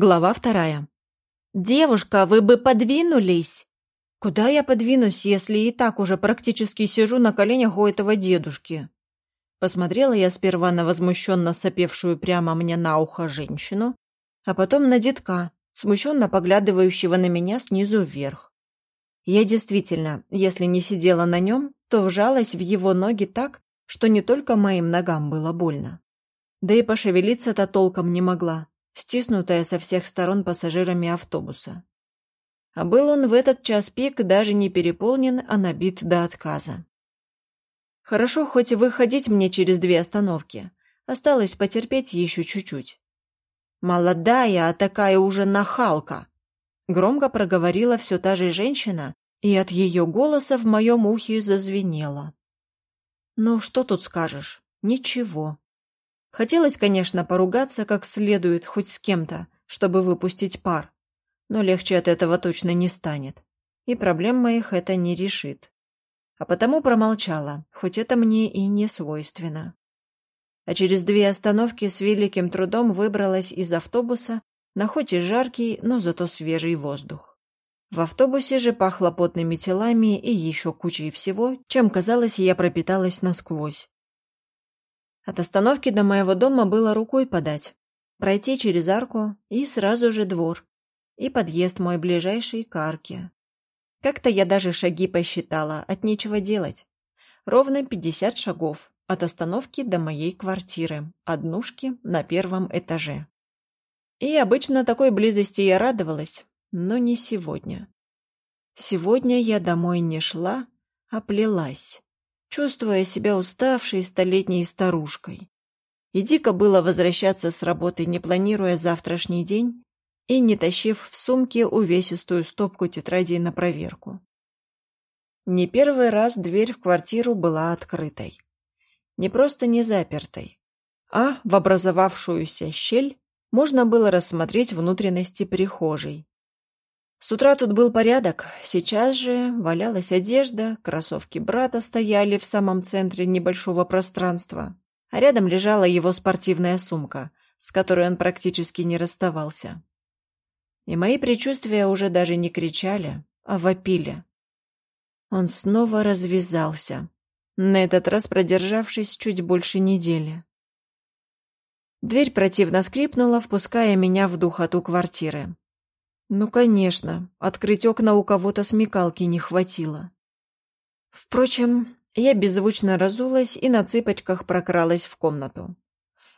Глава вторая. «Девушка, вы бы подвинулись!» «Куда я подвинусь, если и так уже практически сижу на коленях у этого дедушки?» Посмотрела я сперва на возмущенно сопевшую прямо мне на ухо женщину, а потом на детка, смущенно поглядывающего на меня снизу вверх. Я действительно, если не сидела на нем, то вжалась в его ноги так, что не только моим ногам было больно. Да и пошевелиться-то толком не могла, стиснутая со всех сторон пассажирами автобуса. А был он в этот час пик даже не переполнен, а набит до отказа. Хорошо, хоть выходить мне через две остановки. Осталось потерпеть еще чуть-чуть. «Молодая, а такая уже нахалка!» Громко проговорила все та же женщина, и от ее голоса в моем ухе зазвенело. «Ну, что тут скажешь? Ничего. Хотелось, конечно, поругаться как следует хоть с кем-то, чтобы выпустить пар. Но легче от этого точно не станет. И проблем моих это не решит. А потому промолчала, хоть это мне и не свойственно. А через две остановки с великим трудом выбралась из автобуса на хоть и жаркий, но зато свежий воздух. В автобусе же пахло потными телами и еще кучей всего, чем, казалось, я пропиталась насквозь. От остановки до моего дома было рукой подать. Пройти через арку и сразу же двор. И подъезд мой ближайший к арке. Как-то я даже шаги посчитала, от нечего делать. Ровно 50 шагов от остановки до моей квартиры, однушки на первом этаже. И обычно такой близости я радовалась, но не сегодня. Сегодня я домой не шла, а плелась чувствуя себя уставшей столетней старушкой. И дико было возвращаться с работы, не планируя завтрашний день и не тащив в сумке увесистую стопку тетрадей на проверку. Не первый раз дверь в квартиру была открытой. Не просто не запертой, а в образовавшуюся щель можно было рассмотреть внутренности прихожей, с утра тут был порядок, сейчас же валялась одежда, кроссовки брата стояли в самом центре небольшого пространства, а рядом лежала его спортивная сумка, с которой он практически не расставался. И мои предчувствия уже даже не кричали, а вопили. Он снова развязался, на этот раз продержавшись чуть больше недели. Дверь противно скрипнула, впуская меня в духоту квартиры. Ну, конечно, открыть окна у кого-то смекалки не хватило. Впрочем, я беззвучно разулась и на цыпочках прокралась в комнату.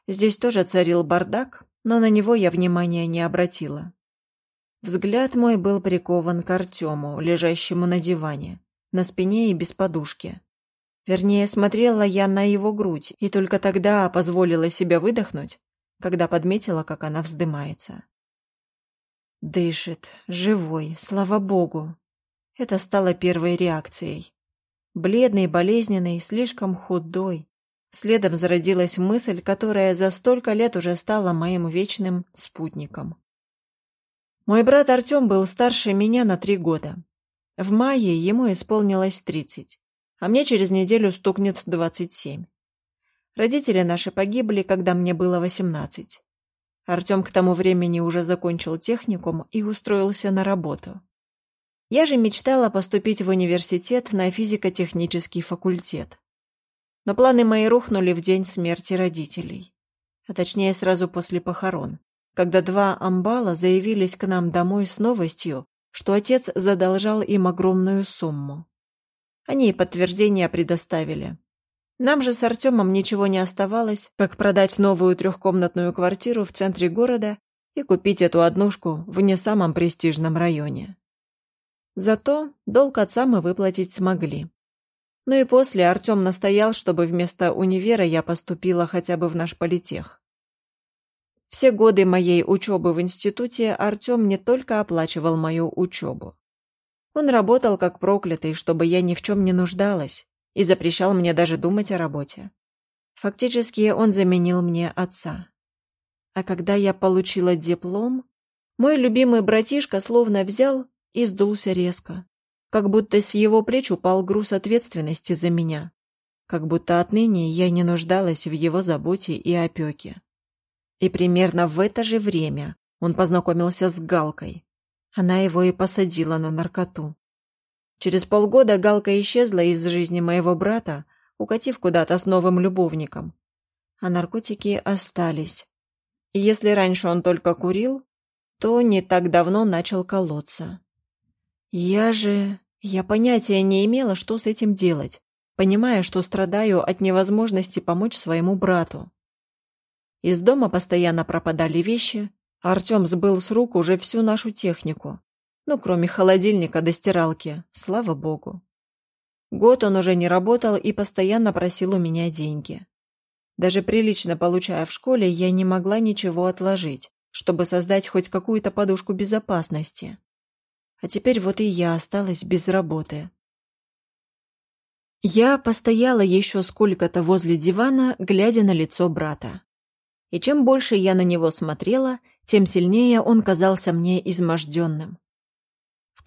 Здесь тоже царил бардак, но на него я внимания не обратила. Взгляд мой был прикован к Артему, лежащему на диване, на спине и без подушки. Вернее, смотрела я на его грудь, и только тогда позволила себе выдохнуть, когда подметила, как она вздымается. Дышит, живой, слава богу. Это стало первой реакцией. Бледный, болезненный, слишком худой. Следом зародилась мысль, которая за столько лет уже стала моим вечным спутником. Мой брат Артем был старше меня на три года. В мае ему исполнилось тридцать, а мне через неделю стукнет двадцать семь. Родители наши погибли, когда мне было восемнадцать. Артем к тому времени уже закончил техникум и устроился на работу. Я же мечтала поступить в университет на физико-технический факультет. Но планы мои рухнули в день смерти родителей. А точнее, сразу после похорон, когда два амбала заявились к нам домой с новостью, что отец задолжал им огромную сумму. Они и подтверждение предоставили, нам же с Артемом ничего не оставалось, как продать новую трехкомнатную квартиру в центре города и купить эту однушку в не самом престижном районе. Зато долг отца мы выплатить смогли. Ну и после Артем настоял, чтобы вместо универа я поступила хотя бы в наш политех. Все годы моей учебы в институте Артем не только оплачивал мою учебу. Он работал как проклятый, чтобы я ни в чем не нуждалась, и запрещал мне даже думать о работе. Фактически он заменил мне отца. А когда я получила диплом, мой любимый братишка словно взял и сдулся резко, как будто с его плеч упал груз ответственности за меня, как будто отныне я не нуждалась в его заботе и опеке. И примерно в это же время Он познакомился с Галкой. Она его и посадила на наркоту. Через полгода Галка исчезла из жизни моего брата, укатив куда-то с новым любовником. А наркотики остались. И если раньше он только курил, то не так давно начал колоться. Я же... Я понятия не имела, что с этим делать, понимая, что страдаю от невозможности помочь своему брату. Из дома постоянно пропадали вещи, а Артем сбыл с рук уже всю нашу технику. Ну, кроме холодильника до стиралки, слава богу. Год он уже не работал и постоянно просил у меня деньги. Даже прилично получая в школе, я не могла ничего отложить, чтобы создать хоть какую-то подушку безопасности. А теперь вот и я осталась без работы. Я постояла еще сколько-то возле дивана, глядя на лицо брата. И чем больше я на него смотрела, тем сильнее он казался мне изможденным.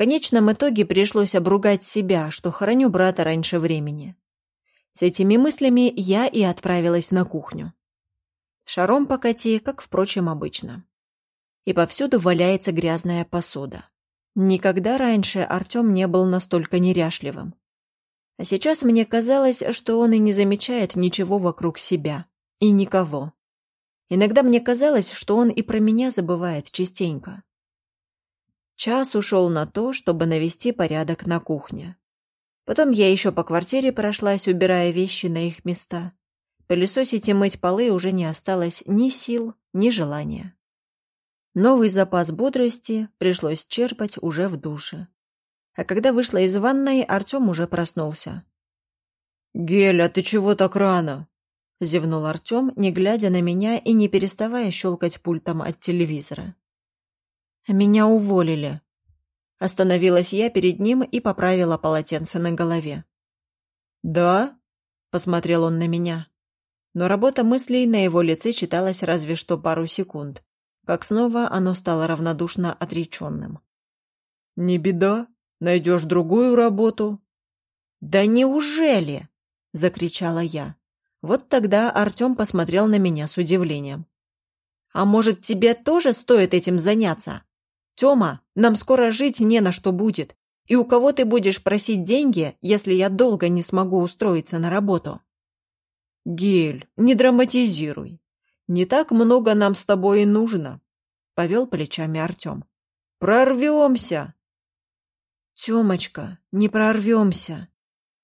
Конечном итоге пришлось обругать себя, что хороню брата раньше времени. С этими мыслями я и отправилась на кухню. Шаром покати, как, впрочем, обычно. И повсюду валяется грязная посуда. Никогда раньше Артем не был настолько неряшливым. А сейчас мне казалось, что он и не замечает ничего вокруг себя. И никого. Иногда мне казалось, что он и про меня забывает частенько. Час ушел на то, чтобы навести порядок на кухне. Потом я еще по квартире прошлась, убирая вещи на их места. Пылесосить и мыть полы уже не осталось ни сил, ни желания. Новый запас бодрости пришлось черпать уже в душе. А когда вышла из ванной, Артем уже проснулся. «Геля, ты чего так рано?» — зевнул Артем, не глядя на меня и не переставая щелкать пультом от телевизора. «Меня уволили». Остановилась я перед ним и поправила полотенце на голове. «Да?» — посмотрел он на меня. Но работа мыслей на его лице читалась разве что пару секунд, как снова оно стало равнодушно отреченным. «Не беда, найдешь другую работу». «Да неужели?» — закричала я. Вот тогда Артем посмотрел на меня с удивлением. «А может, тебе тоже стоит этим заняться? «Тёма, нам скоро жить не на что будет. И у кого ты будешь просить деньги, если я долго не смогу устроиться на работу?» «Гель, не драматизируй. Не так много нам с тобой и нужно», — повел плечами Артем. «Прорвемся!» «Тёмочка, не прорвемся!»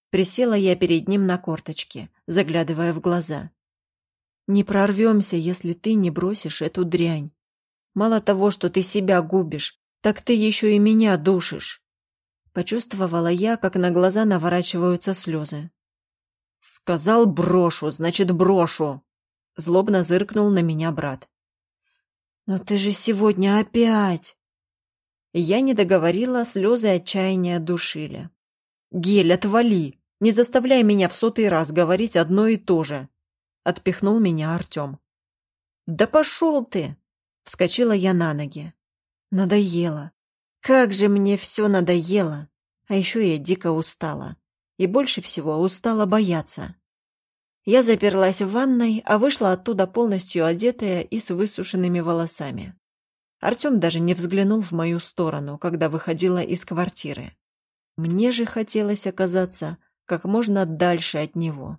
Присела я перед ним на корточке, заглядывая в глаза. «Не прорвемся, если ты не бросишь эту дрянь. Мало того, что ты себя губишь, так ты еще и меня душишь. Почувствовала я, как на глаза наворачиваются слезы. «Сказал брошу, значит брошу!» Злобно зыркнул на меня брат. «Но ты же сегодня опять...» Я не договорила, слезы отчаяния душили. «Гель, отвали! Не заставляй меня в сотый раз говорить одно и то же!» Отпихнул меня Артем. «Да пошел ты!» Вскочила я на ноги. Надоело. Как же мне все надоело. А еще я дико устала. И больше всего устала бояться. Я заперлась в ванной, а вышла оттуда полностью одетая и с высушенными волосами. Артем даже не взглянул в мою сторону, когда выходила из квартиры. Мне же хотелось оказаться как можно дальше от него.